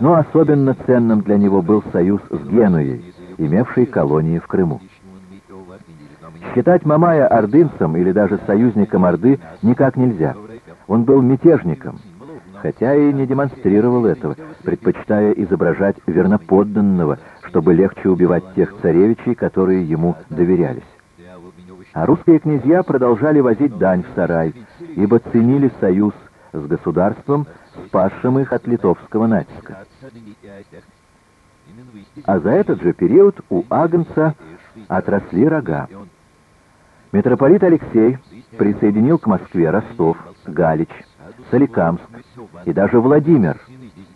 но особенно ценным для него был союз с Генуей, имевшей колонии в Крыму. Считать Мамая ордынцем или даже союзником Орды никак нельзя. Он был мятежником, хотя и не демонстрировал этого, предпочитая изображать верноподданного, чтобы легче убивать тех царевичей, которые ему доверялись. А русские князья продолжали возить дань в сарай, ибо ценили союз с государством, спасшим их от литовского натиска. А за этот же период у Агнца отросли рога. Митрополит Алексей присоединил к Москве Ростов, Галич, Соликамск и даже Владимир,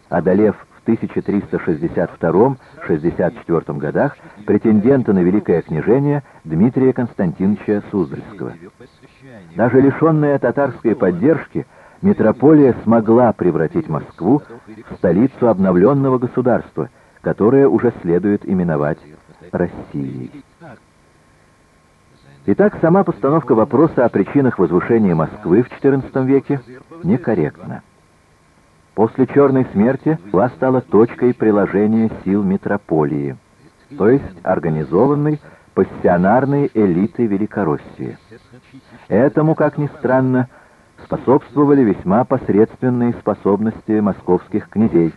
одолев в 1362-64 годах претендента на великое княжение Дмитрия Константиновича Суздальского. Даже лишенная татарской поддержки, метрополия смогла превратить Москву в столицу обновленного государства, которое уже следует именовать Россией. Итак, сама постановка вопроса о причинах возвышения Москвы в XIV веке некорректна. После Черной смерти была стала точкой приложения сил метрополии, то есть организованной пассионарной элиты Великороссии. Этому, как ни странно, способствовали весьма посредственные способности московских князей,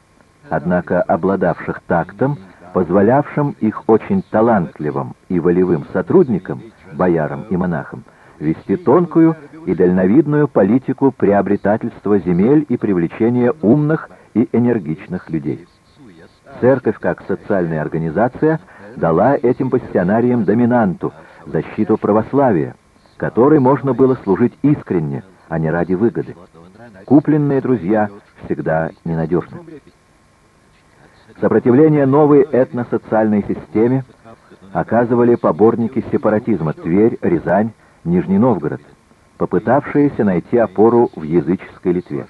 однако обладавших тактом, позволявшим их очень талантливым и волевым сотрудникам, боярам и монахам, вести тонкую и дальновидную политику приобретательства земель и привлечения умных и энергичных людей. Церковь, как социальная организация, дала этим пассионариям доминанту, защиту православия, которой можно было служить искренне, а не ради выгоды. Купленные друзья всегда ненадежны. Сопротивление новой этносоциальной системе оказывали поборники сепаратизма Тверь, Рязань, Нижний Новгород, попытавшиеся найти опору в языческой Литве.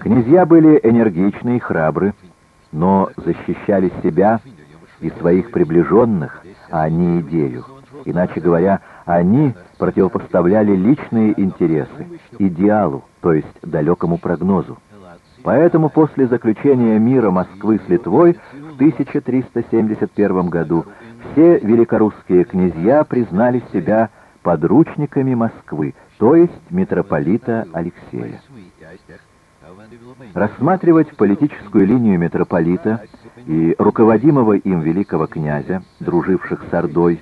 Князья были энергичны и храбры, но защищали себя и своих приближенных, а не идею. Иначе говоря, они противопоставляли личные интересы идеалу, то есть далекому прогнозу. Поэтому после заключения мира Москвы с Литвой в 1371 году все великорусские князья признали себя подручниками Москвы, то есть митрополита Алексея. Рассматривать политическую линию митрополита и руководимого им великого князя, друживших с Ордой,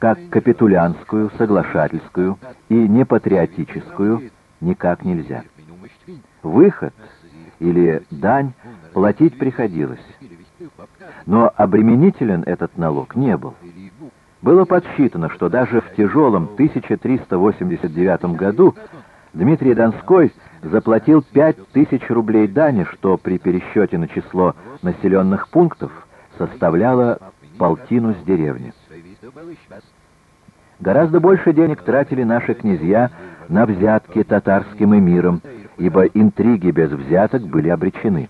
как капитулянскую, соглашательскую и непатриотическую, никак нельзя. Выход или дань платить приходилось. Но обременителен этот налог не был. Было подсчитано, что даже в тяжелом 1389 году Дмитрий Донской заплатил 5000 рублей дани, что при пересчете на число населенных пунктов составляло полтину с деревни. Гораздо больше денег тратили наши князья на взятки татарским эмирам, ибо интриги без взяток были обречены.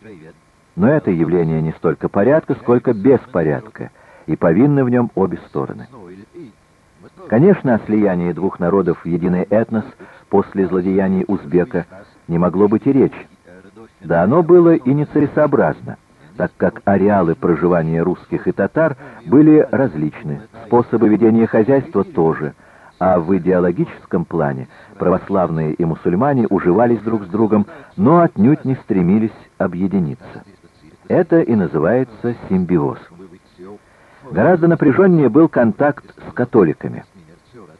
Но это явление не столько порядка, сколько беспорядка, и повинны в нем обе стороны. Конечно, о слиянии двух народов в единый этнос после злодеяний узбека не могло быть и речи. Да оно было и нецелесообразно, так как ареалы проживания русских и татар были различны, способы ведения хозяйства тоже, а в идеологическом плане православные и мусульмане уживались друг с другом, но отнюдь не стремились объединиться. Это и называется симбиоз. Гораздо напряженнее был контакт с католиками.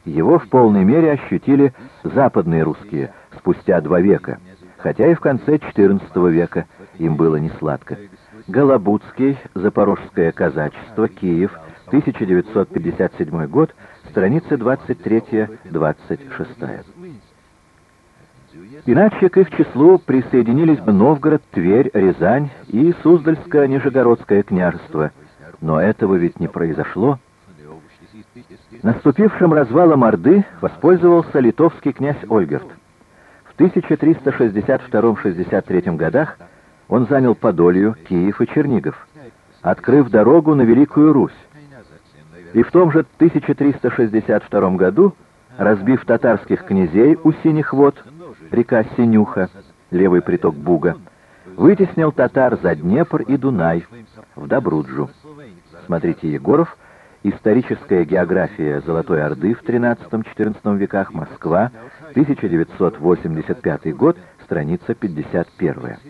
Его в полной мере ощутили западные русские спустя два века, хотя и в конце XIV века им было не сладко. Голобудский, Запорожское казачество, Киев, 1957 год, страницы 23-26. Иначе к их числу присоединились бы Новгород, Тверь, Рязань и Суздальско-Нижегородское княжество. Но этого ведь не произошло. Наступившим развалом Орды воспользовался литовский князь Ольгерт. В 1362-63 годах он занял Подолью, Киев и Чернигов, открыв дорогу на Великую Русь. И в том же 1362 году, разбив татарских князей у Синих вод, река Синюха, левый приток Буга, Вытеснил татар за Днепр и Дунай, в Добруджу. Смотрите Егоров, Историческая география Золотой Орды в XIII-XIV веках, Москва, 1985 год, страница 51.